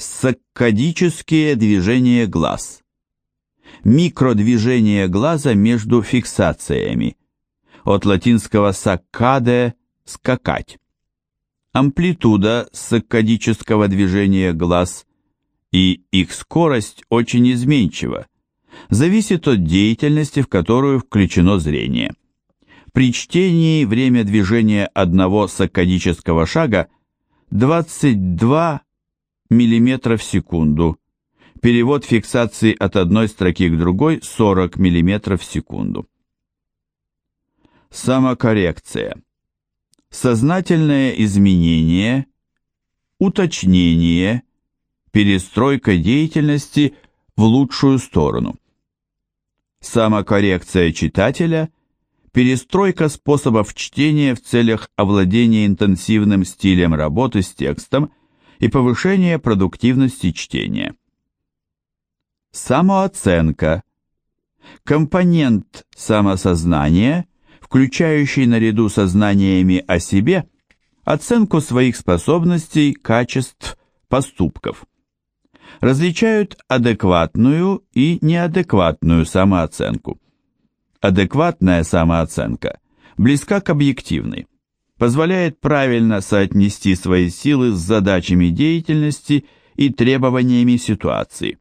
Саккадические движения глаз. Микродвижение глаза между фиксациями. От латинского «саккаде» – «скакать». Амплитуда саккадического движения глаз и их скорость очень изменчива, зависит от деятельности, в которую включено зрение. При чтении время движения одного саккадического шага 22 мм в секунду. Перевод фиксации от одной строки к другой 40 мм в секунду. Самокоррекция. Сознательное изменение, уточнение, перестройка деятельности в лучшую сторону. Самокоррекция читателя – перестройка способов чтения в целях овладения интенсивным стилем работы с текстом и повышения продуктивности чтения. Самооценка – компонент самосознания, включающий наряду со знаниями о себе оценку своих способностей, качеств, поступков. Различают адекватную и неадекватную самооценку. Адекватная самооценка близка к объективной позволяет правильно соотнести свои силы с задачами деятельности и требованиями ситуации.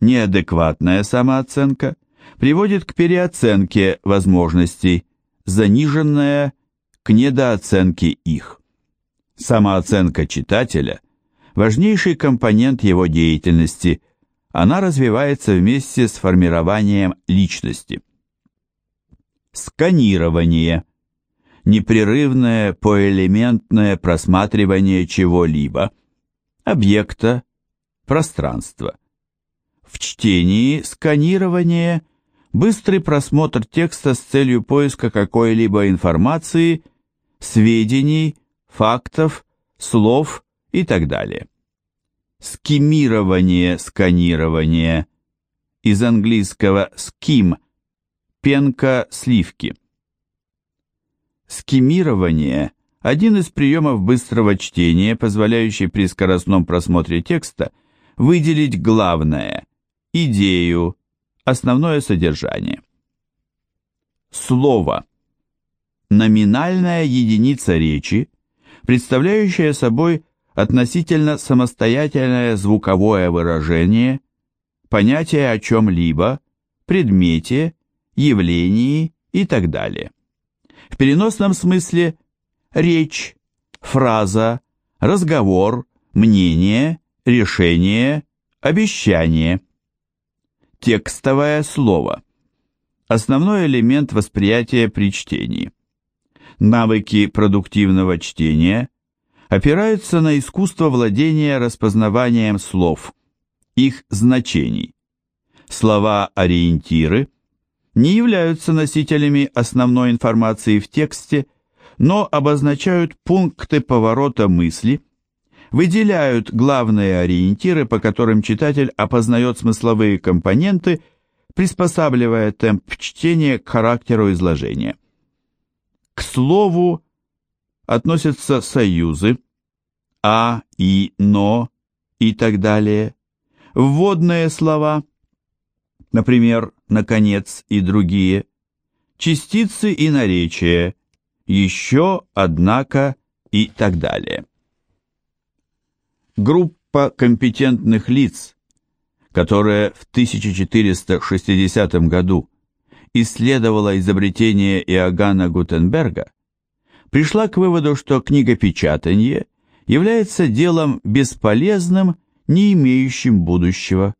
Неадекватная самооценка приводит к переоценке возможностей, заниженная к недооценке их. Самооценка читателя – важнейший компонент его деятельности, она развивается вместе с формированием личности. Сканирование – непрерывное поэлементное просматривание чего-либо, объекта, пространства. В чтении сканирование – быстрый просмотр текста с целью поиска какой-либо информации, сведений, фактов, слов и так далее. Скимирование, сканирование из английского «ским» – пенка сливки – Скимирование – один из приемов быстрого чтения, позволяющий при скоростном просмотре текста выделить главное, идею, основное содержание. Слово – номинальная единица речи, представляющая собой относительно самостоятельное звуковое выражение, понятие о чем-либо, предмете, явлении и так далее. В переносном смысле речь, фраза, разговор, мнение, решение, обещание. Текстовое слово. Основной элемент восприятия при чтении. Навыки продуктивного чтения опираются на искусство владения распознаванием слов, их значений. Слова-ориентиры – не являются носителями основной информации в тексте, но обозначают пункты поворота мысли, выделяют главные ориентиры, по которым читатель опознает смысловые компоненты, приспосабливая темп чтения к характеру изложения. К слову относятся союзы «а», «и», «но» и так далее, вводные слова, например, наконец, и другие, частицы и наречия, еще, однако и так далее. Группа компетентных лиц, которая в 1460 году исследовала изобретение Иоганна Гутенберга, пришла к выводу, что книгопечатание является делом бесполезным, не имеющим будущего.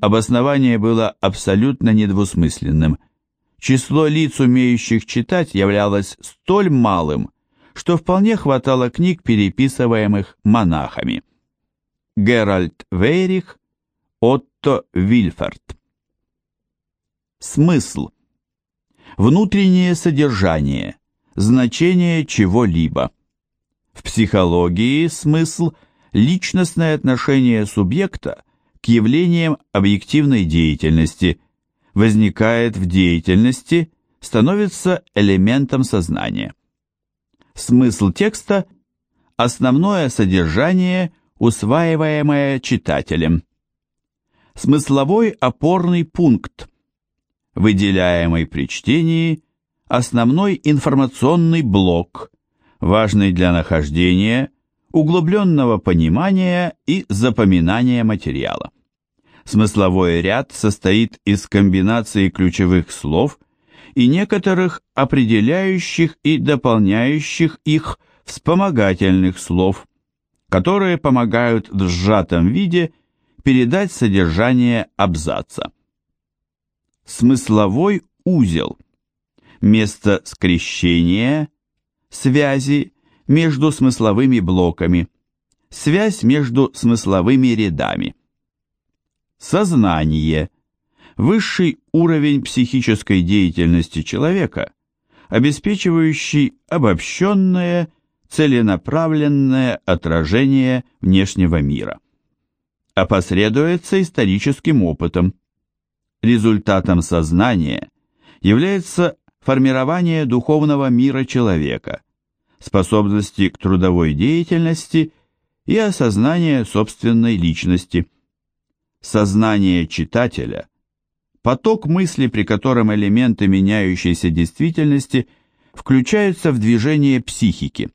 Обоснование было абсолютно недвусмысленным. Число лиц, умеющих читать, являлось столь малым, что вполне хватало книг, переписываемых монахами. Геральт Вейрих, Отто Вильфорд. Смысл. Внутреннее содержание, значение чего-либо. В психологии смысл – личностное отношение субъекта к явлениям объективной деятельности, возникает в деятельности, становится элементом сознания. Смысл текста – основное содержание, усваиваемое читателем. Смысловой опорный пункт, выделяемый при чтении, основной информационный блок, важный для нахождения, углубленного понимания и запоминания материала. Смысловой ряд состоит из комбинации ключевых слов и некоторых определяющих и дополняющих их вспомогательных слов, которые помогают в сжатом виде передать содержание абзаца. Смысловой узел – место скрещения, связи между смысловыми блоками, связь между смысловыми рядами. Сознание – высший уровень психической деятельности человека, обеспечивающий обобщенное, целенаправленное отражение внешнего мира. Опосредуется историческим опытом. Результатом сознания является формирование духовного мира человека, способности к трудовой деятельности и осознание собственной личности – сознание читателя, поток мысли, при котором элементы меняющейся действительности включаются в движение психики.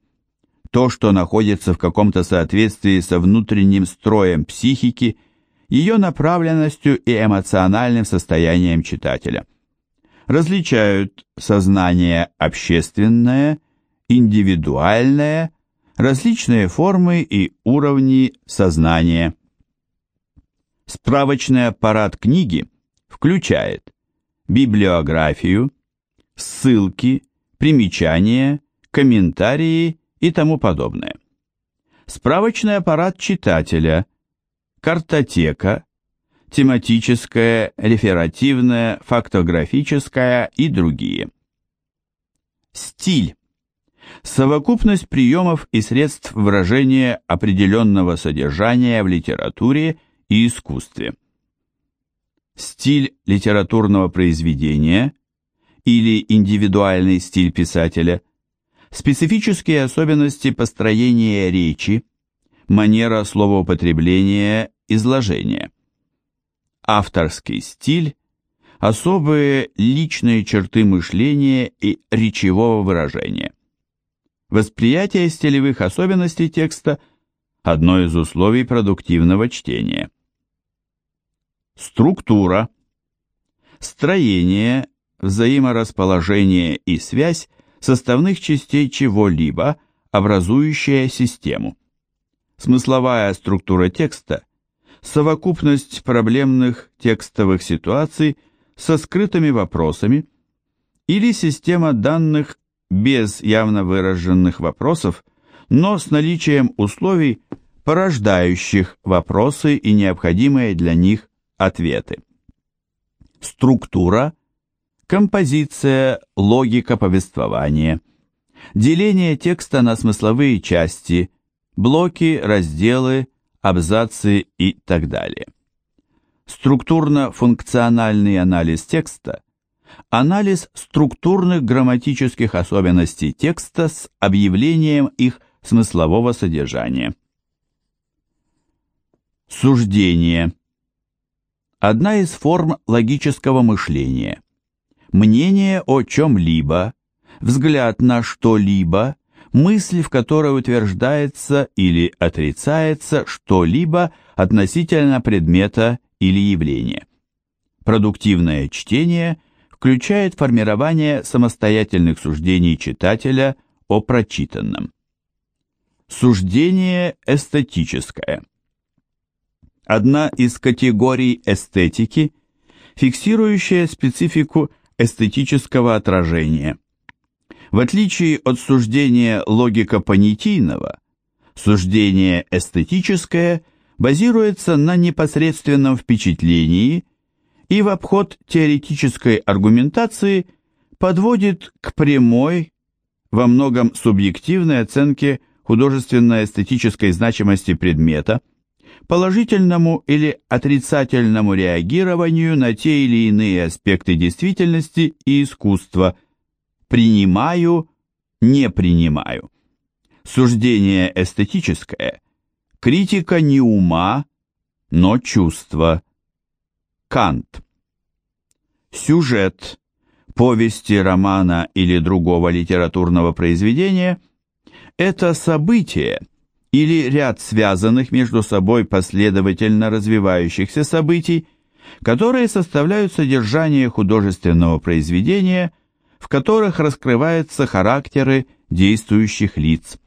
То, что находится в каком-то соответствии со внутренним строем психики, ее направленностью и эмоциональным состоянием читателя. Различают сознание общественное, индивидуальное, различные формы и уровни сознания. Справочный аппарат книги включает библиографию, ссылки, примечания, комментарии и тому подобное. Справочный аппарат читателя, картотека, тематическая, реферативная, фактографическая и другие. Стиль. Совокупность приемов и средств выражения определенного содержания в литературе и искусстве. Стиль литературного произведения или индивидуальный стиль писателя, специфические особенности построения речи, манера словоупотребления, изложения. Авторский стиль – особые личные черты мышления и речевого выражения. Восприятие стилевых особенностей текста – одно из условий продуктивного чтения. Структура, строение, взаиморасположение и связь составных частей чего-либо, образующая систему. Смысловая структура текста – совокупность проблемных текстовых ситуаций со скрытыми вопросами или система данных без явно выраженных вопросов, но с наличием условий, порождающих вопросы и необходимые для них ответы. Структура, композиция, логика повествования, деление текста на смысловые части, блоки, разделы, абзацы и так далее. Структурно-функциональный анализ текста – анализ структурных грамматических особенностей текста с объявлением их смыслового содержания. Суждение. Одна из форм логического мышления. Мнение о чем-либо, взгляд на что-либо, мысль, в которой утверждается или отрицается что-либо относительно предмета или явления. Продуктивное чтение включает формирование самостоятельных суждений читателя о прочитанном. Суждение эстетическое. Одна из категорий эстетики, фиксирующая специфику эстетического отражения. В отличие от суждения логико-понятийного, суждение эстетическое базируется на непосредственном впечатлении и в обход теоретической аргументации подводит к прямой, во многом субъективной оценке художественно-эстетической значимости предмета, положительному или отрицательному реагированию на те или иные аспекты действительности и искусства, принимаю, не принимаю. Суждение эстетическое Критика не ума, но чувства. Кант. Сюжет повести, романа или другого литературного произведения – это событие или ряд связанных между собой последовательно развивающихся событий, которые составляют содержание художественного произведения, в которых раскрываются характеры действующих лиц.